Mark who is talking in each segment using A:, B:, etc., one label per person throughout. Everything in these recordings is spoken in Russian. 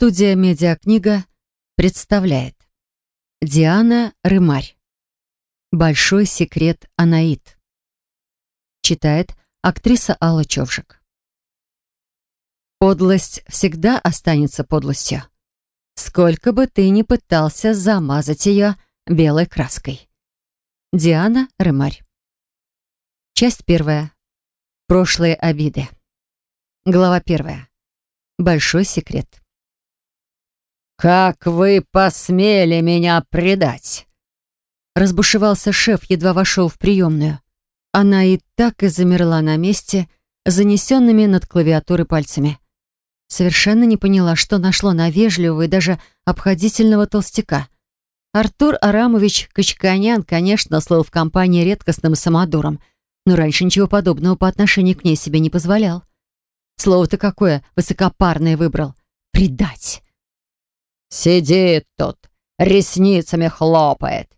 A: Студия «Медиакнига» представляет Диана Рымарь «Большой секрет Анаит» Читает актриса Алла Човжик Подлость всегда останется подлостью. Сколько бы ты ни пытался замазать ее белой краской. Диана Рымарь Часть первая. Прошлые обиды. Глава первая. Большой секрет.
B: «Как вы посмели меня предать?»
A: Разбушевался шеф, едва вошел в приемную. Она и так и замерла на месте, занесенными над клавиатурой пальцами. Совершенно не поняла, что нашло на вежливого и даже обходительного толстяка. Артур Арамович Качканян, конечно, слыл в компании редкостным самодуром, но раньше ничего подобного по отношению к ней себе не позволял. Слово-то какое высокопарное выбрал. Предать.
B: «Сидит тут, ресницами хлопает».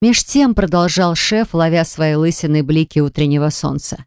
A: Меж тем продолжал шеф, ловя свои лысины блики утреннего солнца.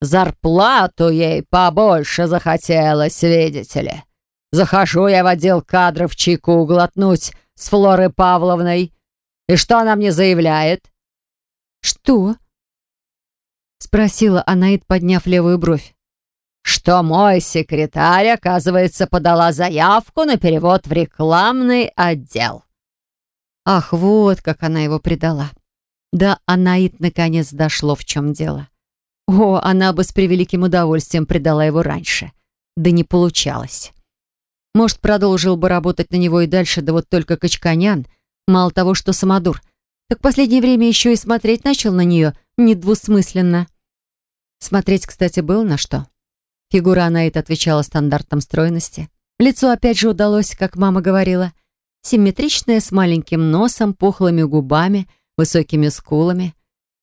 B: «Зарплату ей побольше захотелось, видите ли. Захожу я в отдел кадров чайку глотнуть с Флорой Павловной. И что она мне заявляет?»
A: «Что?» — спросила Анаит, подняв левую бровь
B: что мой секретарь, оказывается, подала заявку на перевод в рекламный отдел.
A: Ах, вот как она его предала. Да, Анаит наконец дошло, в чем дело. О, она бы с превеликим удовольствием предала его раньше. Да не получалось. Может, продолжил бы работать на него и дальше, да вот только Качканян, мало того, что самодур, так в последнее время еще и смотреть начал на нее недвусмысленно. Смотреть, кстати, было на что. Фигура Анаит отвечала стандартам стройности. Лицо опять же удалось, как мама говорила, симметричное, с маленьким носом, пухлыми губами, высокими скулами.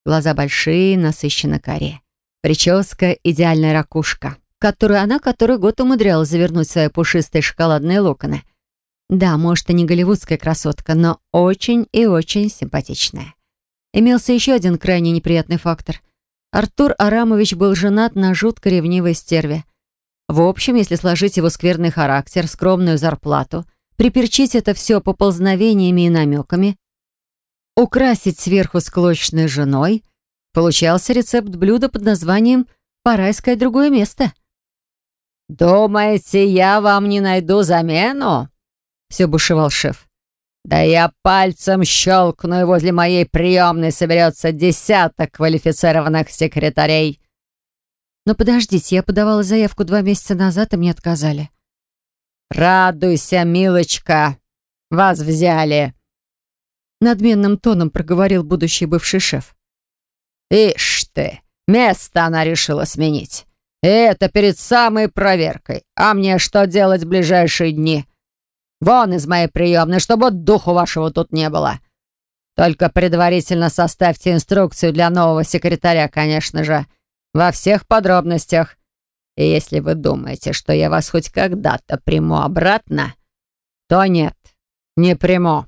A: Глаза большие, насыщенно коре. Прическа — идеальная ракушка, которую она который год умудрялась завернуть свои пушистые шоколадные локоны. Да, может, и не голливудская красотка, но очень и очень симпатичная. Имелся еще один крайне неприятный фактор — Артур Арамович был женат на жутко ревнивой стерве. В общем, если сложить его скверный характер, скромную зарплату, приперчить это все поползновениями и намеками, украсить сверху склочной женой, получался рецепт блюда под названием «Пора искать другое место».
B: «Думаете, я вам не найду замену?» Все бушевал шеф. Да я пальцем щелкну, и возле моей приемной соберется десяток квалифицированных секретарей.
A: Но подождите, я подавала заявку два месяца назад, и мне отказали.
B: Радуйся, милочка, вас взяли.
A: Надменным тоном проговорил будущий бывший шеф.
B: Ишь ты, место она решила сменить. И это перед самой проверкой. А мне что делать в ближайшие дни? Вон из моей приемной, чтобы духу вашего тут не было. Только предварительно составьте инструкцию для нового секретаря, конечно же, во всех подробностях. И если вы думаете, что я вас хоть когда-то приму обратно, то нет, не приму».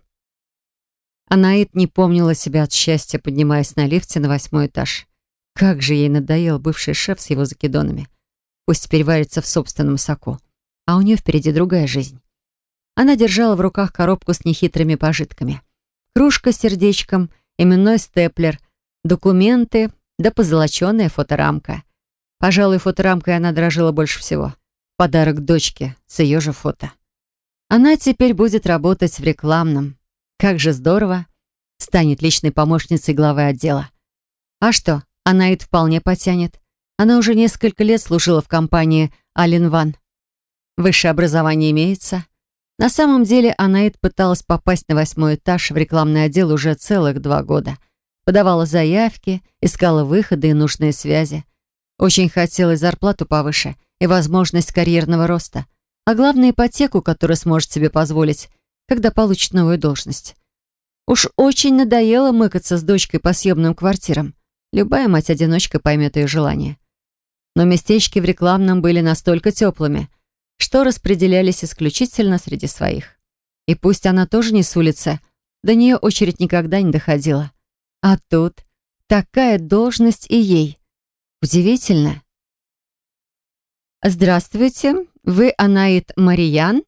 A: Анаит не помнила себя от счастья, поднимаясь на лифте на восьмой этаж. Как же ей надоел бывший шеф с его закидонами. Пусть теперь варится в собственном соку. А у нее впереди другая жизнь. Она держала в руках коробку с нехитрыми пожитками. Кружка с сердечком, именной степлер, документы да позолоченная фоторамка. Пожалуй, фоторамкой она дорожила больше всего. Подарок дочке с ее же фото. Она теперь будет работать в рекламном. Как же здорово. Станет личной помощницей главы отдела. А что, она это вполне потянет. Она уже несколько лет служила в компании «Ален Ван». Высшее образование имеется. На самом деле Анаит пыталась попасть на восьмой этаж в рекламный отдел уже целых два года. Подавала заявки, искала выходы и нужные связи. Очень хотелось зарплату повыше и возможность карьерного роста. А главное, ипотеку, которую сможет себе позволить, когда получит новую должность. Уж очень надоело мыкаться с дочкой по съемным квартирам. Любая мать-одиночка поймет ее желание. Но местечки в рекламном были настолько теплыми, что распределялись исключительно среди своих. И пусть она тоже не с улицы, до нее очередь никогда не доходила. А тут такая должность и ей. Удивительно. «Здравствуйте, вы Анаит Мариян?»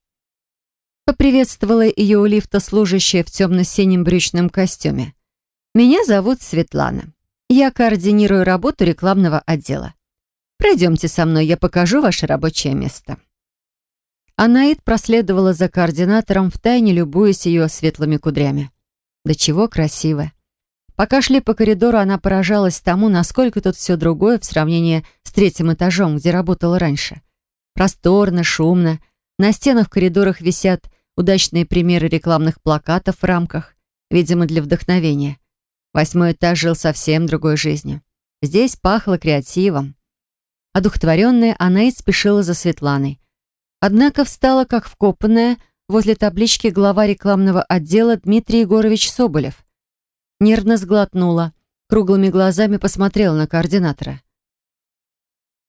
A: Поприветствовала ее у лифта служащая в темно-синем брючном костюме. «Меня зовут Светлана. Я координирую работу рекламного отдела. Пройдемте со мной, я покажу ваше рабочее место». Анаид проследовала за координатором, втайне любуясь ее светлыми кудрями. Да чего красиво. Пока шли по коридору, она поражалась тому, насколько тут все другое в сравнении с третьим этажом, где работала раньше. Просторно, шумно. На стенах в коридорах висят удачные примеры рекламных плакатов в рамках, видимо, для вдохновения. Восьмой этаж жил совсем другой жизнью. Здесь пахло креативом. Одухотворенная, Анаид спешила за Светланой. Однако встала, как вкопанная, возле таблички глава рекламного отдела Дмитрий Егорович Соболев. Нервно сглотнула, круглыми глазами посмотрела на координатора.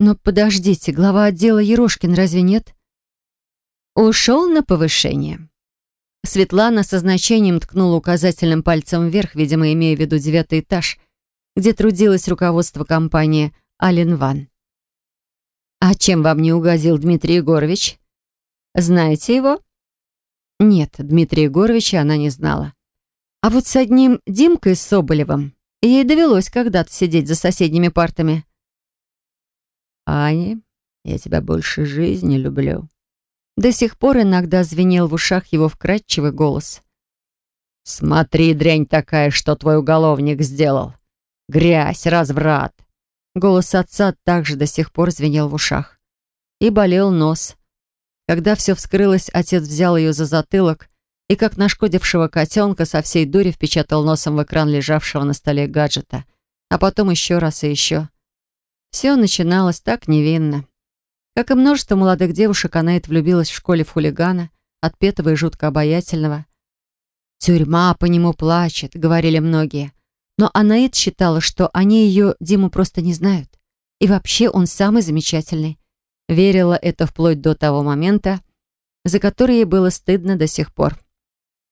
A: «Но подождите, глава отдела Ерошкин разве нет?» «Ушел на повышение». Светлана со значением ткнула указательным пальцем вверх, видимо, имея в виду девятый этаж, где трудилось руководство компании «Ален Ван». «А чем вам не угодил Дмитрий Егорович?» Знаете его?» Нет, Дмитрия Егоровича она не знала. А вот с одним Димкой Соболевым ей довелось когда-то сидеть за соседними партами. «Аня, я тебя больше жизни люблю». До сих пор иногда звенел в ушах его вкрадчивый голос. «Смотри, дрянь такая, что твой уголовник сделал! Грязь, разврат!» Голос отца также до сих пор звенел в ушах. И болел нос. Когда все вскрылось, отец взял ее за затылок и, как нашкодившего котенка, со всей дури впечатал носом в экран лежавшего на столе гаджета. А потом еще раз и еще. Все начиналось так невинно. Как и множество молодых девушек, Анаит влюбилась в школе в хулигана, отпетого и жутко обаятельного. «Тюрьма по нему плачет», — говорили многие. Но Анаит считала, что они ее, Диму, просто не знают. И вообще он самый замечательный. Верила это вплоть до того момента, за который ей было стыдно до сих пор.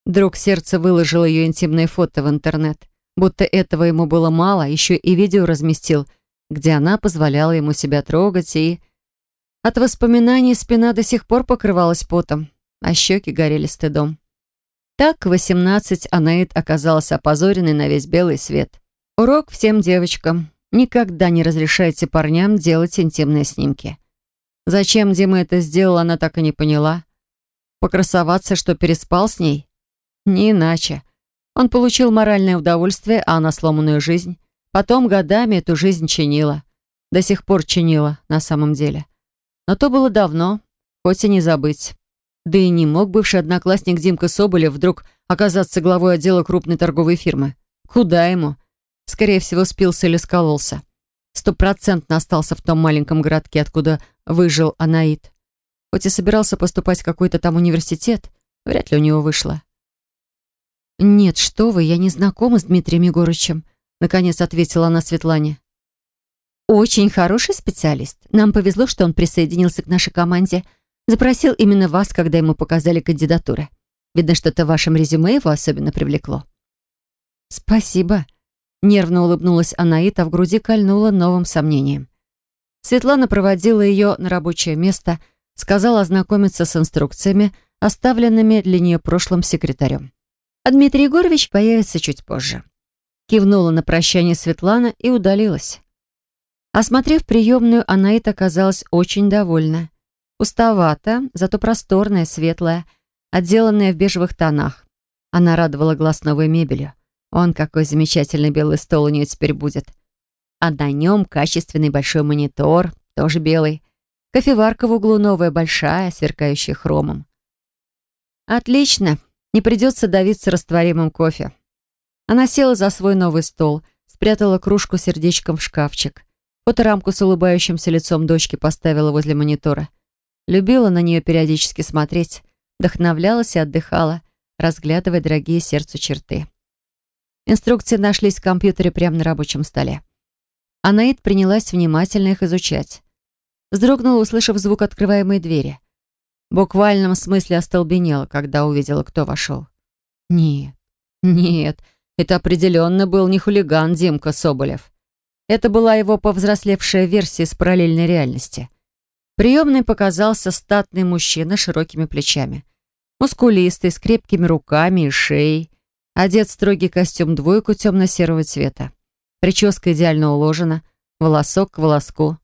A: Друг сердца выложил ее интимные фото в интернет. Будто этого ему было мало, еще и видео разместил, где она позволяла ему себя трогать, и... От воспоминаний спина до сих пор покрывалась потом, а щеки горели стыдом. Так, в 18 Анаид оказалась опозоренной на весь белый свет. Урок всем девочкам. Никогда не разрешайте парням делать интимные снимки. Зачем Дима это сделал, она так и не поняла. Покрасоваться, что переспал с ней? Не иначе. Он получил моральное удовольствие, а она сломанную жизнь. Потом годами эту жизнь чинила. До сих пор чинила, на самом деле. Но то было давно, хоть и не забыть. Да и не мог бывший одноклассник Димка Соболев вдруг оказаться главой отдела крупной торговой фирмы. Куда ему? Скорее всего, спился или скололся стопроцентно остался в том маленьком городке, откуда выжил Анаит. Хоть и собирался поступать в какой-то там университет, вряд ли у него вышло. «Нет, что вы, я не знакома с Дмитрием Егорычем», наконец ответила она Светлане. «Очень хороший специалист. Нам повезло, что он присоединился к нашей команде. Запросил именно вас, когда ему показали кандидатуры. Видно, что-то в вашем резюме его особенно привлекло». «Спасибо», Нервно улыбнулась Анаит, а в груди кольнула новым сомнением. Светлана проводила ее на рабочее место, сказала ознакомиться с инструкциями, оставленными для нее прошлым секретарем. А Дмитрий Егорович появится чуть позже. Кивнула на прощание Светлана и удалилась. Осмотрев приемную, Анаит оказалась очень довольна. Пустовато, зато просторная, светлая, отделанная в бежевых тонах. Она радовала глаз новой мебелью. Он какой замечательный белый стол у нее теперь будет. А на нем качественный большой монитор, тоже белый. Кофеварка в углу новая, большая, сверкающая хромом. Отлично, не придется давиться растворимым кофе. Она села за свой новый стол, спрятала кружку сердечком в шкафчик. Фоторамку с улыбающимся лицом дочки поставила возле монитора. Любила на нее периодически смотреть, вдохновлялась и отдыхала, разглядывая дорогие сердцу черты. Инструкции нашлись в компьютере прямо на рабочем столе. Анаид принялась внимательно их изучать. Вздрогнула, услышав звук открываемой двери. В буквальном смысле остолбенела, когда увидела, кто вошел. Нет, нет, это определенно был не хулиган Димка Соболев. Это была его повзрослевшая версия из параллельной реальности. Приемный показался статный мужчина с широкими плечами. Мускулистый, с крепкими руками и шеей. Одет строгий костюм двойку темно-серого цвета. Прическа идеально уложена, волосок к волоску.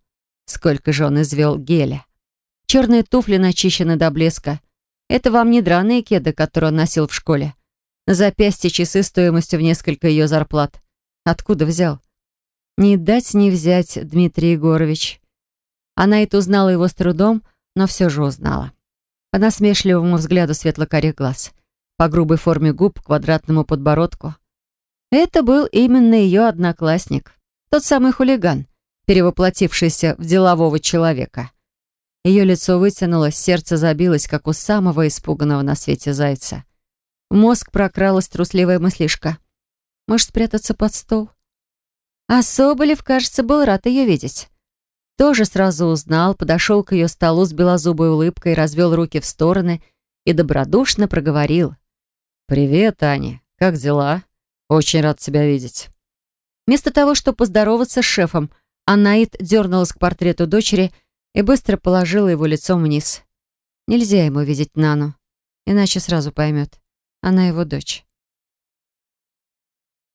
A: Сколько же он извел геля. Черные туфли начищены до блеска. Это вам не драные кеды, которые он носил в школе. На запястье часы стоимостью в несколько ее зарплат. Откуда взял? Не дать не взять, Дмитрий Егорович. Она это узнала его с трудом, но все же узнала. По насмешливому взгляду светло-карих глаз, по грубой форме губ, квадратному подбородку. Это был именно ее одноклассник, тот самый хулиган, перевоплотившийся в делового человека. Ее лицо вытянулось, сердце забилось, как у самого испуганного на свете зайца. В мозг прокралась трусливая мыслишка. Может, спрятаться под стол? А Соболев, кажется, был рад ее видеть. Тоже сразу узнал, подошел к ее столу с белозубой улыбкой, развел руки в стороны и добродушно проговорил. «Привет, Аня. Как дела? Очень рад тебя видеть». Вместо того, чтобы поздороваться с шефом, Анаит дернулась к портрету дочери и быстро положила его лицом вниз. Нельзя ему видеть Нану, иначе сразу поймет. Она его дочь.